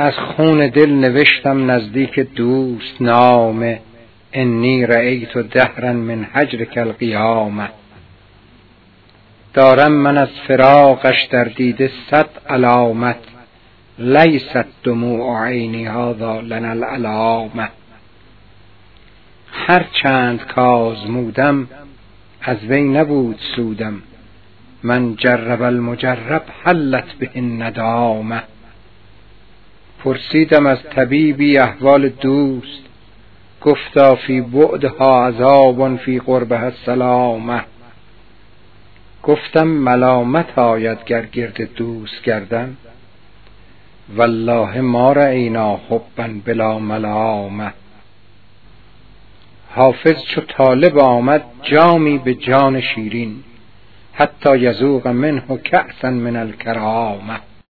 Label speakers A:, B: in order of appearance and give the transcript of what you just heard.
A: از خون دل نوشتم نزدیک دوست نام انی رأیت دهرا من هجرک القیامه دارم من از فراقش در دیده صد علامت لیست دموع عینی هذا لنا العلامه هر چند کازمودم از وی نبود سودم من جرب المجرب حلت به الندامه پرسیدم از طبیبی احوال دوست گفتا فی بعدها عذاب فی قربها السلامه گفتم ملامت آید گر گرد دوست گردم والله ما رأینا حبا بلا ملامه حافظ چو طالب آمد جامی به جان شیرین حتی یذوق منه کأسا من الکرامه